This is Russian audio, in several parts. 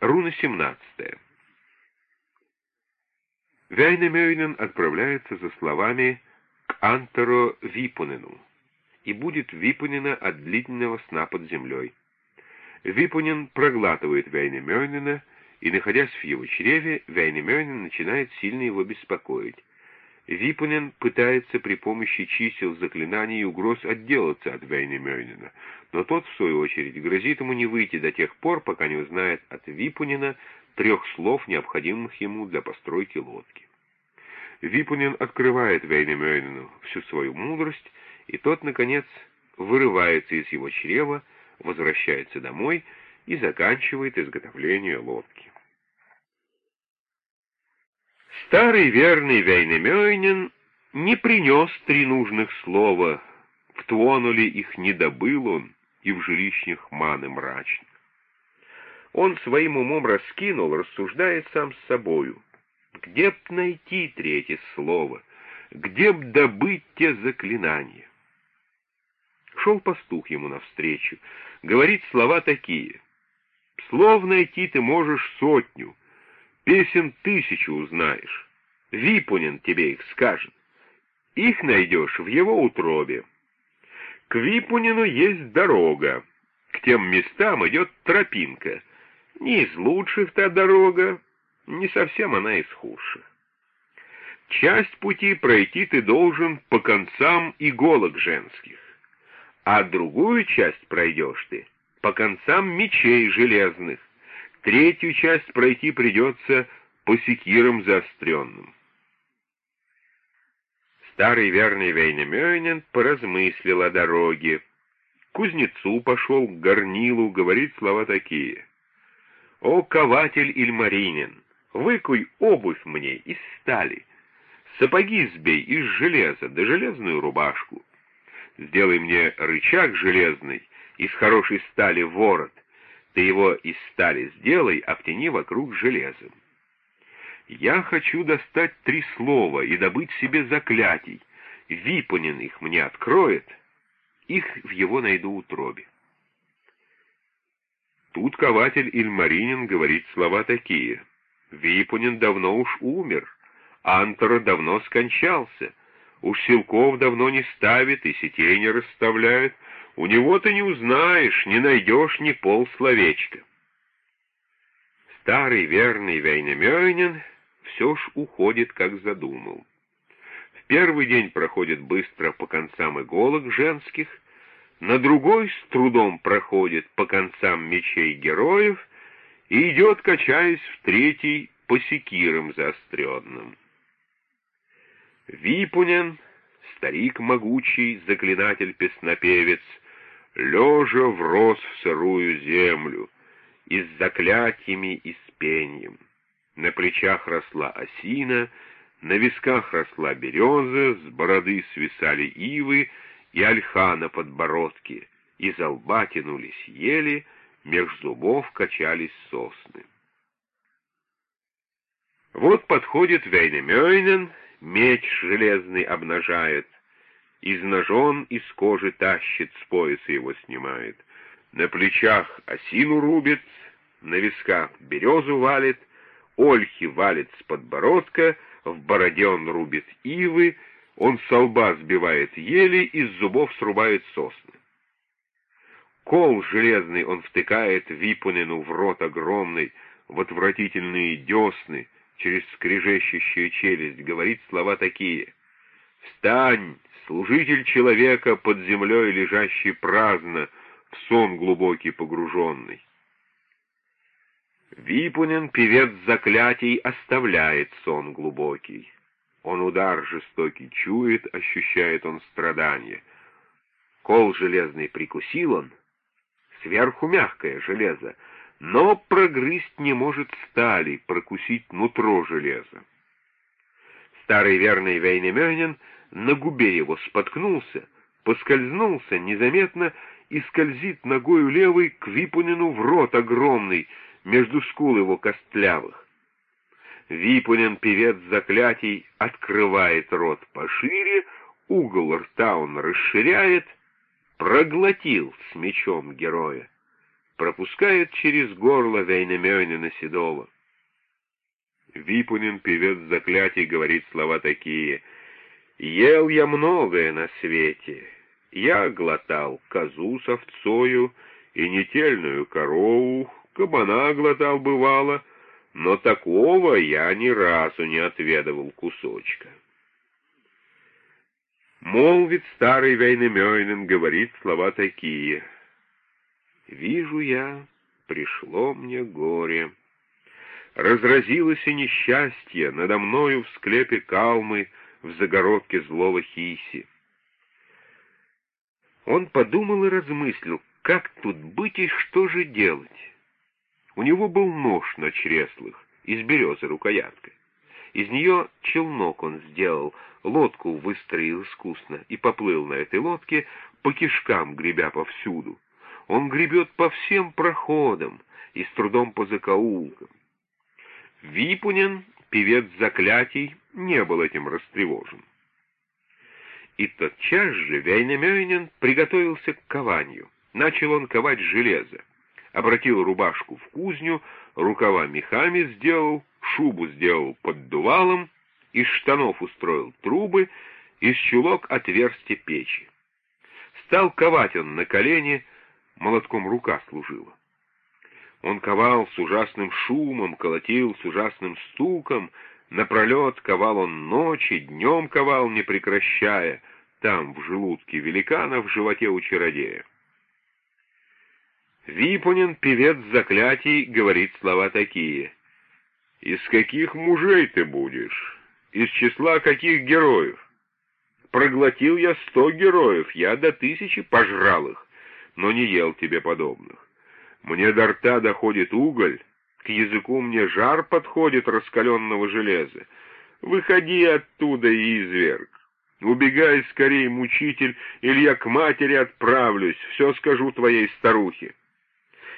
Руна 17. Вяйнамёйнен отправляется за словами к Антеро Випунену и будет Випунина от длительного сна под землей. Випунин проглатывает Вяйнамёйнена, и, находясь в его чреве, Вяйнамёйнен начинает сильно его беспокоить. Випунен пытается при помощи чисел, заклинаний и угроз отделаться от Вейнемёйнена, но тот, в свою очередь, грозит ему не выйти до тех пор, пока не узнает от Випунена трех слов, необходимых ему для постройки лодки. Випунен открывает Вейнемёйнену всю свою мудрость, и тот, наконец, вырывается из его чрева, возвращается домой и заканчивает изготовление лодки. Старый верный Вейнемёйнин не принес три нужных слова, в Туонуле их не добыл он, и в жилищнях маны мрачных. Он своим умом раскинул, рассуждает сам с собою. Где б найти третье слово? Где б добыть те заклинания? Шел пастух ему навстречу, говорит слова такие. Слов найти ты можешь сотню, Песен тысячу узнаешь. Випунин тебе их скажет. Их найдешь в его утробе. К Випунину есть дорога. К тем местам идет тропинка. Не из лучших та дорога, не совсем она из худших. Часть пути пройти ты должен по концам иголок женских, а другую часть пройдешь ты по концам мечей железных, Третью часть пройти придется по секирам заостренным. Старый верный Вейнемёйнен поразмыслил о дороге. Кузнецу пошел к горнилу, говорит слова такие. «О, кователь Ильмаринин, выкуй обувь мне из стали, сапоги сбей из железа, да железную рубашку. Сделай мне рычаг железный, из хорошей стали ворот, ты его из стали сделай, втяни вокруг железом. Я хочу достать три слова и добыть себе заклятий. Випонин их мне откроет, их в его найду утробе. Тут кователь Ильмаринин говорит слова такие. Випонин давно уж умер, Антора давно скончался, уж силков давно не ставит и сетей не расставляет, у него ты не узнаешь, не найдешь ни полсловечка. Старый верный Вейнемёйнин все ж уходит, как задумал. В первый день проходит быстро по концам иголок женских, на другой с трудом проходит по концам мечей героев и идет, качаясь в третий, по секирам заостренным. Випунен, старик могучий, заклинатель-песнопевец, лежа врос в сырую землю, и с заклятиями и с пеньем. На плечах росла осина, на висках росла береза, с бороды свисали ивы и ольха на подбородке, из лба тянулись ели, меж зубов качались сосны. Вот подходит Вейнемёйнен, меч железный обнажает, из ножон из кожи тащит, с пояса его снимает. На плечах осину рубит, на висках березу валит, ольхи валит с подбородка, в бороде он рубит ивы, он со лба сбивает ели, из зубов срубает сосны. Кол железный он втыкает Випунину в рот огромный, в отвратительные десны, через скрежещущую челюсть, говорит слова такие. «Встань, служитель человека под землей, лежащий праздно, в сон глубокий погруженный. Випунин, певец заклятий, оставляет сон глубокий. Он удар жестокий чует, ощущает он страдания. Кол железный прикусил он, сверху мягкое железо, но прогрызть не может стали, прокусить нутро железа. Старый верный Вейнемёнин на губе его споткнулся, поскользнулся незаметно и скользит ногою левой к Випунину в рот огромный, между скул его костлявых. Випунин, певец заклятий, открывает рот пошире, угол рта он расширяет, проглотил с мечом героя. пропускает через горло Вейнамёйнена Седова. Випунин, певец заклятий, говорит слова такие «Ел я многое на свете, я глотал козу с овцою и нетельную корову, кабана глотал бывало, но такого я ни разу не отведывал кусочка». Молвит старый Вейнамёйнен, говорит слова такие «Вижу я, пришло мне горе». Разразилось и несчастье надо мною в склепе калмы, в загородке злого хиси. Он подумал и размыслил, как тут быть и что же делать. У него был нож на чреслах, из березы рукояткой. Из нее челнок он сделал, лодку выстроил искусно и поплыл на этой лодке, по кишкам гребя повсюду. Он гребет по всем проходам и с трудом по закоулкам. Випунин, певец заклятий, не был этим растревожен. И тотчас же Вейнамёйнин приготовился к кованию. Начал он ковать железо. Обратил рубашку в кузню, рукава мехами сделал, шубу сделал поддувалом, из штанов устроил трубы, из чулок отверстие печи. Стал ковать он на колени, молотком рука служила. Он ковал с ужасным шумом, колотил с ужасным стуком, напролет ковал он ночи, днем ковал, не прекращая, там, в желудке великана, в животе у чародея. Випунин, певец заклятий, говорит слова такие. «Из каких мужей ты будешь? Из числа каких героев? Проглотил я сто героев, я до тысячи пожрал их, но не ел тебе подобных. Мне до рта доходит уголь, к языку мне жар подходит раскаленного железа. Выходи оттуда, изверг. Убегай скорее, мучитель, или я к матери отправлюсь, все скажу твоей старухе.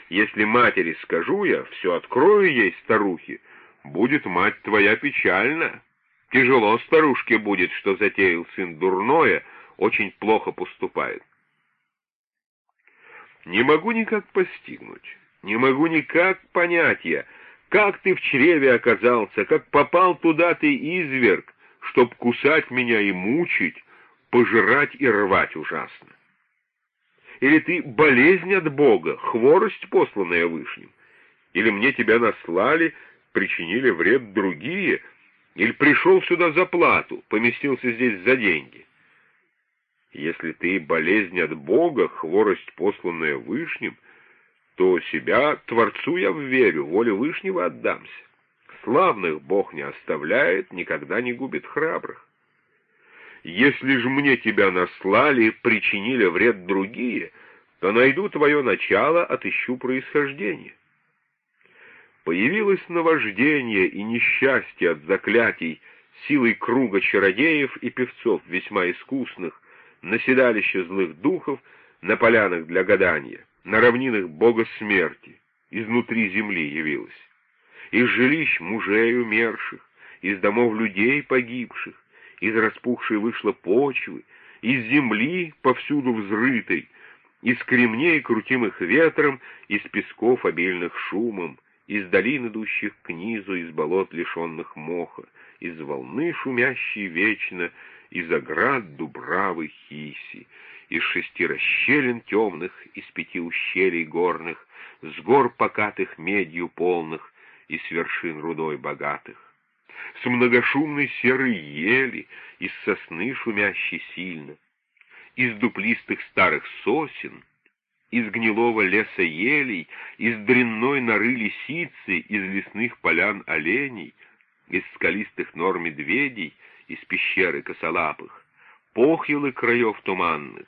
Если матери скажу я, все открою ей, старухе, будет мать твоя печальна. Тяжело старушке будет, что затеял сын дурное, очень плохо поступает. Не могу никак постигнуть, не могу никак понять я, как ты в чреве оказался, как попал туда ты, изверг, чтоб кусать меня и мучить, пожирать и рвать ужасно. Или ты болезнь от Бога, хворость, посланная Вышним? Или мне тебя наслали, причинили вред другие? Или пришел сюда за плату, поместился здесь за деньги? Если ты болезнь от Бога, хворость, посланная Вышним, то себя Творцу я верю, воле Вышнего отдамся. Славных Бог не оставляет, никогда не губит храбрых. Если же мне тебя наслали, причинили вред другие, то найду твое начало, отыщу происхождение. Появилось наваждение и несчастье от заклятий силой круга чародеев и певцов весьма искусных, на седалище злых духов, на полянах для гадания, на равнинах бога смерти, изнутри земли явилась. Из жилищ мужей умерших, из домов людей погибших, из распухшей вышло почвы, из земли, повсюду взрытой, из кремней, крутимых ветром, из песков, обильных шумом, из долин, идущих к низу, из болот, лишенных моха, из волны, шумящей вечно, из оград дубравы хиси, из шести расщелин темных, из пяти ущелий горных, с гор покатых медью полных и с вершин рудой богатых, с многошумной серой ели, из сосны шумящей сильно, из дуплистых старых сосен, из гнилого леса елей, из дрянной норы лисицы, из лесных полян оленей, из скалистых нор медведей, из пещеры косолапых, похилы краев туманных,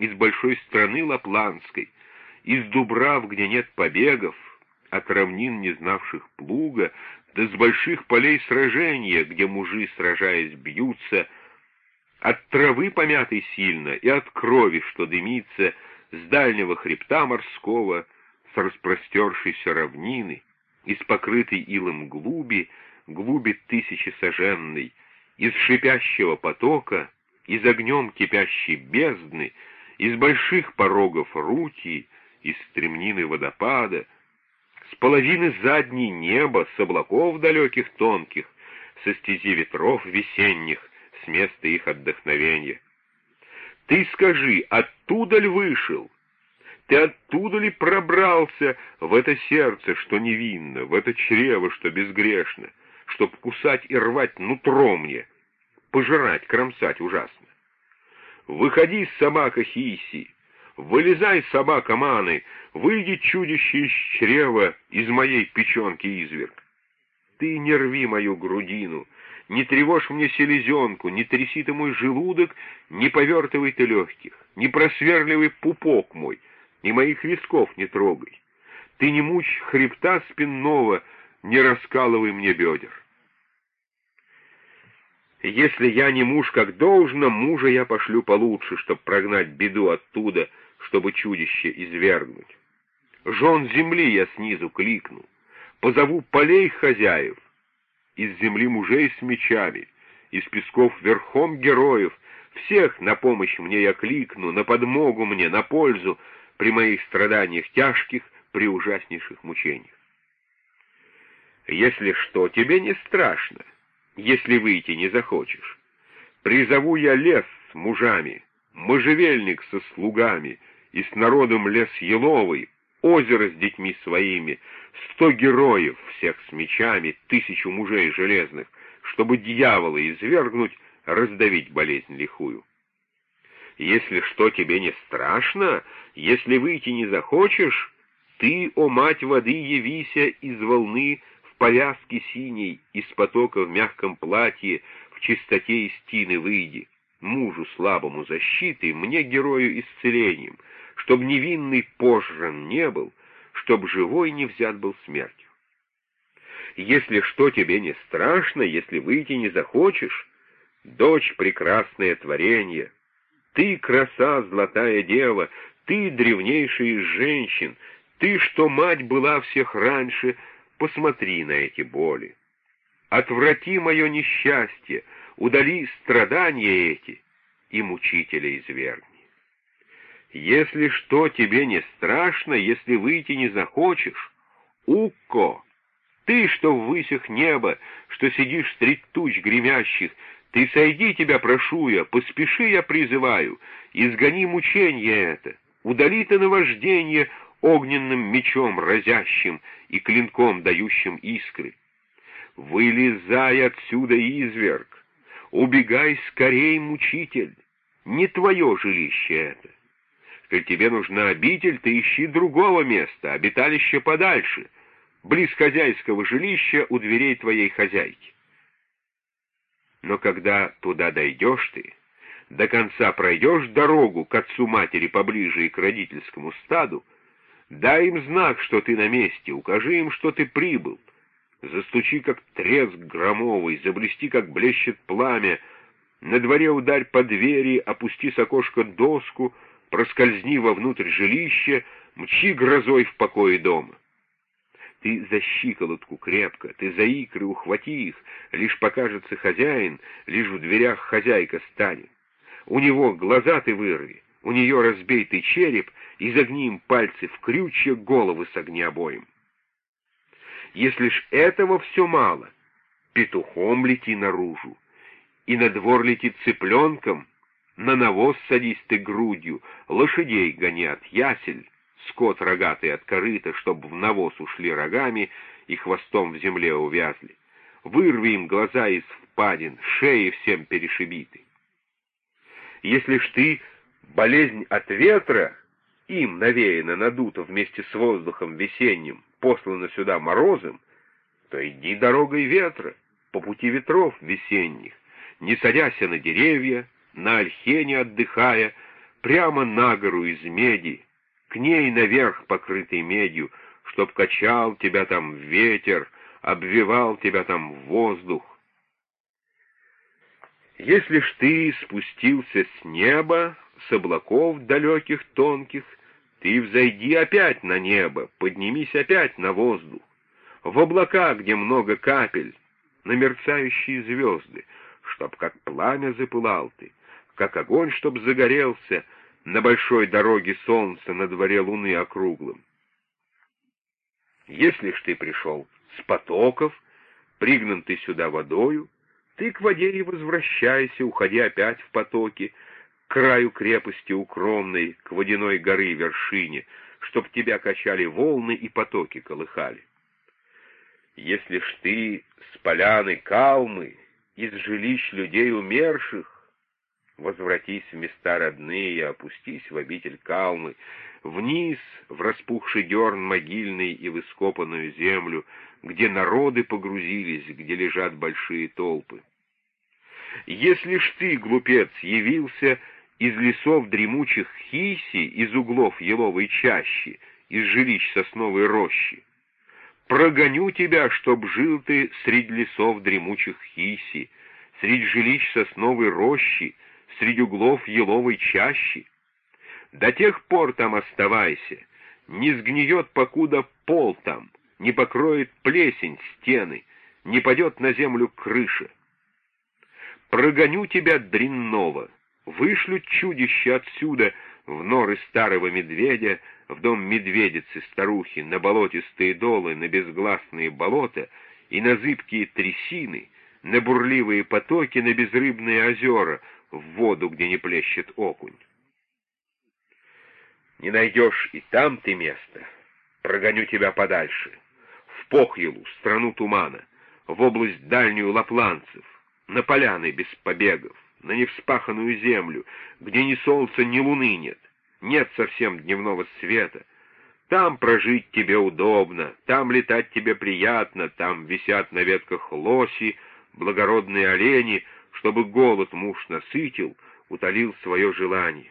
из большой страны лапландской, из дубрав, где нет побегов, от равнин, не знавших плуга, да с больших полей сражения, где мужи, сражаясь, бьются, от травы помятой сильно и от крови, что дымится, с дальнего хребта морского, с распростершейся равнины, из покрытой илом глуби, глуби тысячи соженной, из шипящего потока, из огнем кипящей бездны, из больших порогов рути, из стремнины водопада, с половины задней неба, с облаков далеких тонких, со стези ветров весенних, с места их отдохновения. Ты скажи, оттуда ли вышел? Ты оттуда ли пробрался в это сердце, что невинно, в это чрево, что безгрешно, чтоб кусать и рвать нутро мне, пожирать, кромсать ужасно? Выходи, собака Хиси, вылезай, собака Маны, выйди чудище из чрева, из моей печенки изверг. Ты не рви мою грудину, не тревожь мне селезенку, не тряси ты мой желудок, не повертывай ты легких, не просверливай пупок мой, ни моих висков не трогай. Ты не мучь хребта спинного, не раскалывай мне бедер. Если я не муж как должно, мужа я пошлю получше, чтоб прогнать беду оттуда, чтобы чудище извергнуть. Жен земли я снизу кликну, позову полей хозяев, из земли мужей с мечами, из песков верхом героев, всех на помощь мне я кликну, на подмогу мне, на пользу при моих страданиях тяжких, при ужаснейших мучениях. Если что, тебе не страшно, если выйти не захочешь. Призову я лес с мужами, можжевельник со слугами, и с народом лес еловый, озеро с детьми своими, сто героев всех с мечами, тысячу мужей железных, чтобы дьявола извергнуть, раздавить болезнь лихую. Если что тебе не страшно, если выйти не захочешь, ты, о мать воды, явися из волны повязке синей, из потока в мягком платье, в чистоте истины выйди, мужу слабому защитой, мне, герою, исцелением, чтоб невинный пожран не был, чтоб живой не взят был смертью. Если что тебе не страшно, если выйти не захочешь, дочь прекрасное творение, ты краса, золотая дева, ты древнейшая из женщин, ты, что мать была всех раньше, посмотри на эти боли. Отврати мое несчастье, удали страдания эти и мучителя извергни. Если что тебе не страшно, если выйти не захочешь, Укко, ты, что в высях неба, что сидишь средь туч гремящих, ты сойди тебя, прошу я, поспеши я призываю, изгони мучение это, удали ты наваждение огненным мечом разящим и клинком дающим искры. Вылезай отсюда, изверг, убегай скорей, мучитель, не твое жилище это. Коль тебе нужна обитель, ты ищи другого места, обиталище подальше, близ хозяйского жилища у дверей твоей хозяйки. Но когда туда дойдешь ты, до конца пройдешь дорогу к отцу-матери поближе и к родительскому стаду, дай им знак, что ты на месте, укажи им, что ты прибыл, застучи, как треск громовый, заблести, как блещет пламя, на дворе ударь по двери, опусти с окошка доску — проскользни вовнутрь жилища, мчи грозой в покое дома. Ты за щиколотку крепко, ты за икры ухвати их, лишь покажется хозяин, лишь в дверях хозяйка станет. У него глаза ты вырви, у нее разбей ты череп и загни им пальцы в крючья головы с огнеобоем. Если ж этого все мало, петухом лети наружу, и на двор лети цыпленком, на навоз садись ты грудью, лошадей гони от ясель, скот рогатый от корыта, чтоб в навоз ушли рогами и хвостом в земле увязли. Вырви им глаза из впадин, шеи всем перешибиты. Если ж ты болезнь от ветра, им навеяно надуто вместе с воздухом весенним, послано сюда морозом, то иди дорогой ветра, по пути ветров весенних, не садяся на деревья, на Альхене отдыхая, прямо на гору из меди, к ней наверх покрытой медью, чтоб качал тебя там ветер, обвивал тебя там воздух. Если ж ты спустился с неба, с облаков далеких тонких, ты взойди опять на небо, поднимись опять на воздух, в облака, где много капель, на мерцающие звезды, чтоб как пламя запылал ты, как огонь, чтоб загорелся, на большой дороге солнца, на дворе луны округлым. Если ж ты пришел с потоков, пригнан ты сюда водою, ты к воде и возвращайся, уходи опять в потоки, к краю крепости укромной, к водяной горы вершине, чтоб тебя качали волны и потоки колыхали. Если ж ты с поляны Калмы, из жилищ людей умерших, возвратись в места родные, опустись в обитель Калмы, вниз, в распухший дерн могильный и в ископанную землю, где народы погрузились, где лежат большие толпы. Если ж ты, глупец, явился из лесов дремучих хиси, из углов еловой чащи, из жилищ сосновой рощи, прогоню тебя, чтоб жил ты среди лесов дремучих хиси, среди жилищ сосновой рощи, среди углов еловой чащи. До тех пор там оставайся, не сгниет, покуда пол там, не покроет плесень стены, не падет на землю крыша. Прогоню тебя дрянного, вышлю чудище отсюда в норы старого медведя, в дом медведицы-старухи, на болотистые долы, на безгласные болота и на зыбкие трясины, на бурливые потоки, на безрыбные озера, в воду, где не плещет окунь. Не найдешь и там ты места, прогоню тебя подальше, в Похьелу, страну тумана, в область дальнюю лапланцев, на поляны без побегов, на невспаханную землю, где ни солнца, ни луны нет, нет совсем дневного света. Там прожить тебе удобно, там летать тебе приятно, там висят на ветках лоси, благородные олени, чтобы голод муж насытил, утолил свое желание.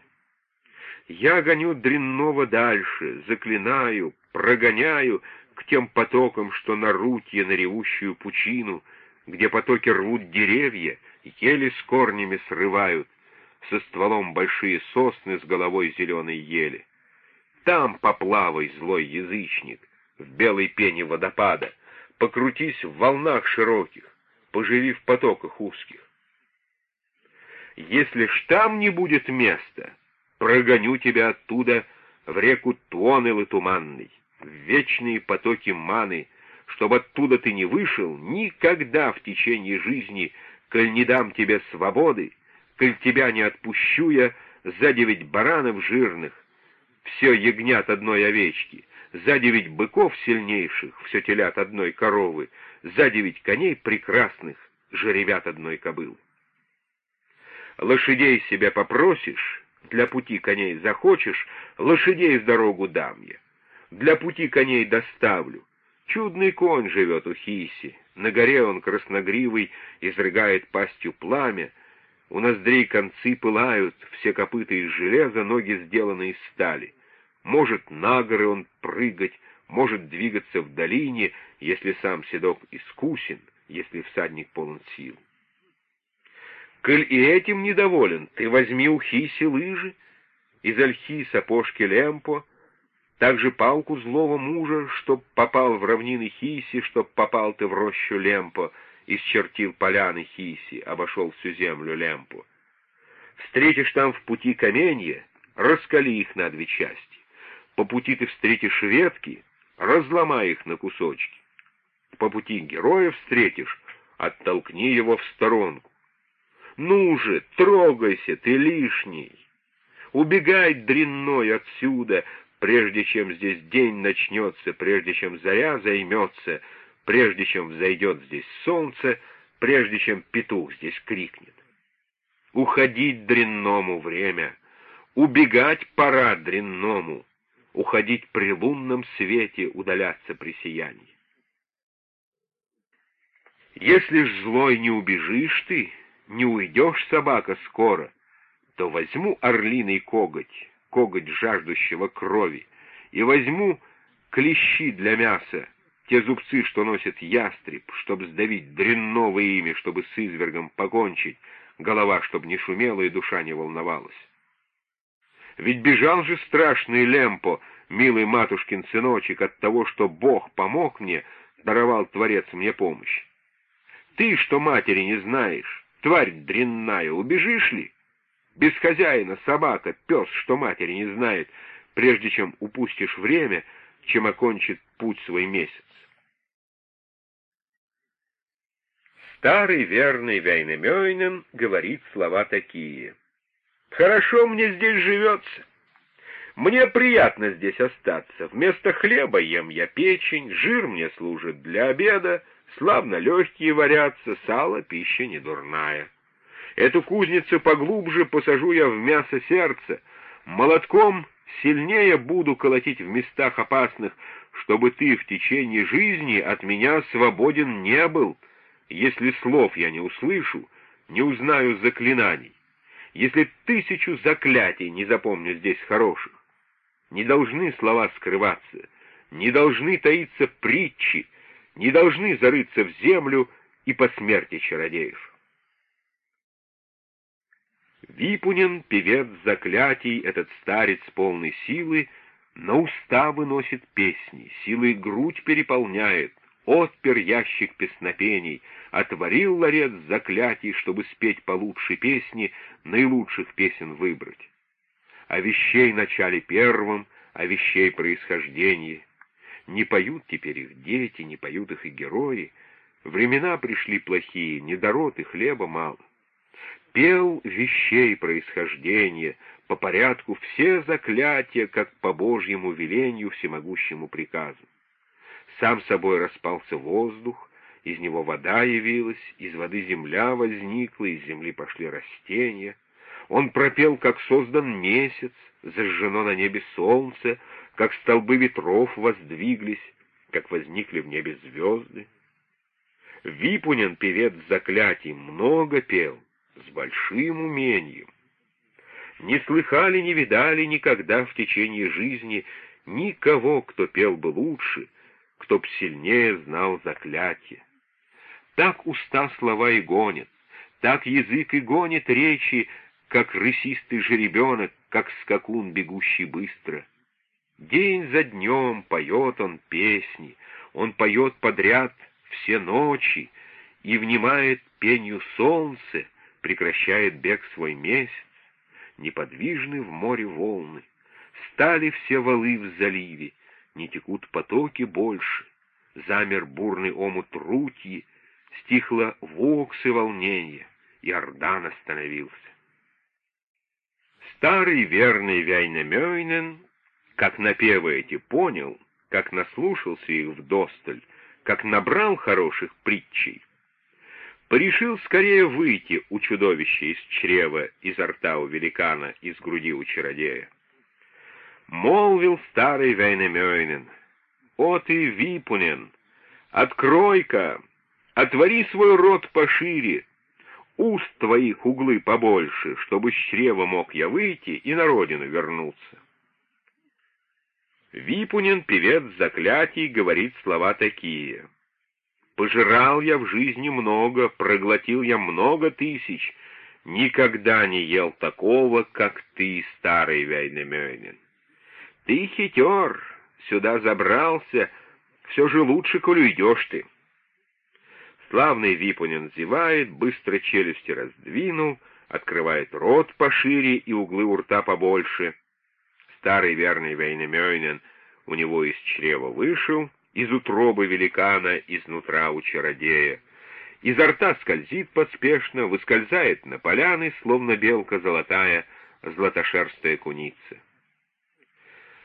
Я гоню дрянного дальше, заклинаю, прогоняю к тем потокам, что на рутье на ревущую пучину, где потоки рвут деревья, еле с корнями срывают, со стволом большие сосны с головой зеленой ели. Там поплавай, злой язычник, в белой пене водопада, покрутись в волнах широких, поживи в потоках узких. Если ж там не будет места, прогоню тебя оттуда в реку Туонелы туманный, в вечные потоки маны, чтобы оттуда ты не вышел никогда в течение жизни, коль не дам тебе свободы, коль тебя не отпущу я за девять баранов жирных, все ягнят одной овечки, за девять быков сильнейших, все телят одной коровы, за девять коней прекрасных, жеребят одной кобылы. Лошадей себя попросишь, для пути коней захочешь, лошадей в дорогу дам я. Для пути коней доставлю. Чудный конь живет у Хиси, на горе он красногривый, изрыгает пастью пламя, у ноздрей концы пылают, все копыта из железа, ноги сделаны из стали. Может на горы он прыгать, может двигаться в долине, если сам седок искусен, если всадник полон сил. Коль и этим недоволен, ты возьми у Хиси лыжи, из ольхи сапожки Лемпо, также палку злого мужа, чтоб попал в равнины Хиси, чтоб попал ты в рощу Лемпо, исчертил поляны Хиси, обошел всю землю Лемпо. Встретишь там в пути каменья, раскали их на две части. По пути ты встретишь ветки, разломай их на кусочки. По пути героя встретишь, оттолкни его в сторонку. Ну же, трогайся, ты лишний. Убегай дрянной отсюда, прежде чем здесь день начнется, прежде чем заря займется, прежде чем взойдет здесь солнце, прежде чем петух здесь крикнет. Уходить дрянному время, убегать пора дрянному, уходить при лунном свете, удаляться при сиянии. Если ж злой не убежишь ты, не уйдешь, собака, скоро, то возьму орлиный коготь, коготь жаждущего крови, и возьму клещи для мяса, те зубцы, что носит ястреб, чтоб сдавить дрянного ими, чтобы с извергом покончить, голова, чтоб не шумела и душа не волновалась. Ведь бежал же страшный Лемпо, милый матушкин сыночек, от того, что Бог помог мне, даровал Творец мне помощь. Ты, что матери не знаешь, Тварь дрянная, убежишь ли? Без хозяина собака, пес, что матери не знает, прежде чем упустишь время, чем окончит путь свой месяц. Старый верный Вейнемёйнен говорит слова такие. «Хорошо мне здесь живется. Мне приятно здесь остаться. Вместо хлеба ем я печень, жир мне служит для обеда, славно легкие варятся, сало — пища не дурная. Эту кузницу поглубже посажу я в мясо сердца, молотком сильнее буду колотить в местах опасных, чтобы ты в течение жизни от меня свободен не был, если слов я не услышу, не узнаю заклинаний, если тысячу заклятий не запомню здесь хороших. Не должны слова скрываться, не должны таиться притчи, не должны зарыться в землю и по смерти чародеев. Випунин, певец заклятий, этот старец полной силы, на уста выносит песни, силой грудь переполняет, отпер ящик песнопений, отворил ларец заклятий, чтобы спеть получше песни, наилучших песен выбрать о вещей начале первом, о вещей происхождении. Не поют теперь их дети, не поют их и герои. Времена пришли плохие, недород и хлеба мало. Пел вещей происхождения, по порядку все заклятия, как по Божьему велению, всемогущему приказу. Сам собой распался воздух, из него вода явилась, из воды земля возникла, из земли пошли растения — он пропел, как создан месяц, зажжено на небе солнце, как столбы ветров воздвиглись, как возникли в небе звезды. Випунин, певец заклятий, много пел, с большим умением. Не слыхали, не видали никогда в течение жизни никого, кто пел бы лучше, кто б сильнее знал заклятие. Так уста слова и гонят, так язык и гонит речи, как рысистый жеребенок, как скакун, бегущий быстро. День за днем поет он песни, он поет подряд все ночи и внимает пенью солнце, прекращает бег свой месяц, неподвижны в море волны. Стали все валы в заливе, не текут потоки больше, замер бурный омут рутьи, стихло волнения, и Ордан остановился. Старый верный Вяйнамёйнен, как напевы эти понял, как наслушался их вдосталь, как набрал хороших притчей, порешил скорее выйти у чудовища из чрева, изо рта у великана, из груди у чародея. Молвил старый Вяйнамёйнен, «О ты, Випунен, открой-ка, отвори свой рот пошире, уст твоих углы побольше, чтобы с чрева мог я выйти и на родину вернуться. Випунин, певец заклятий, говорит слова такие. «Пожирал я в жизни много, проглотил я много тысяч, никогда не ел такого, как ты, старый Вейнемёнин. Ты хитер, сюда забрался, все же лучше, коль уйдешь ты». Славный Випунин зевает, быстро челюсти раздвинул, открывает рот пошире и углы у рта побольше. Старый верный Вейнемёйнен у него из чрева вышел, из утробы великана, изнутра у чародея. Изо рта скользит поспешно, выскользает на поляны, словно белка золотая, златошерстая куница.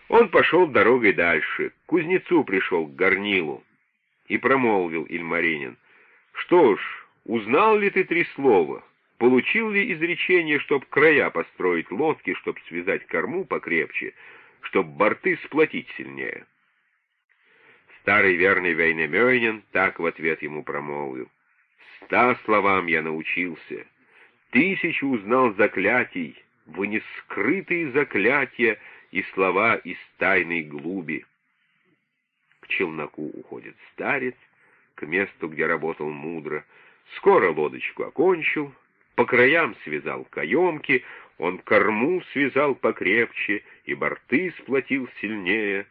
Он пошел дорогой дальше, к кузнецу пришел, к горнилу, и промолвил Ильмаринин. Что ж, узнал ли ты три слова? Получил ли изречение, чтоб края построить лодки, чтоб связать корму покрепче, чтоб борты сплотить сильнее? Старый верный Вейнемёйнин так в ответ ему промолвил. Ста словам я научился, тысячу узнал заклятий, вынес скрытые заклятия и слова из тайной глуби. К челноку уходит старец, к месту, где работал мудро. Скоро лодочку окончил, по краям связал каемки, он корму связал покрепче и борты сплотил сильнее.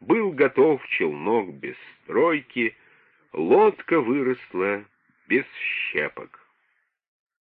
Был готов челнок без стройки, лодка выросла без щепок.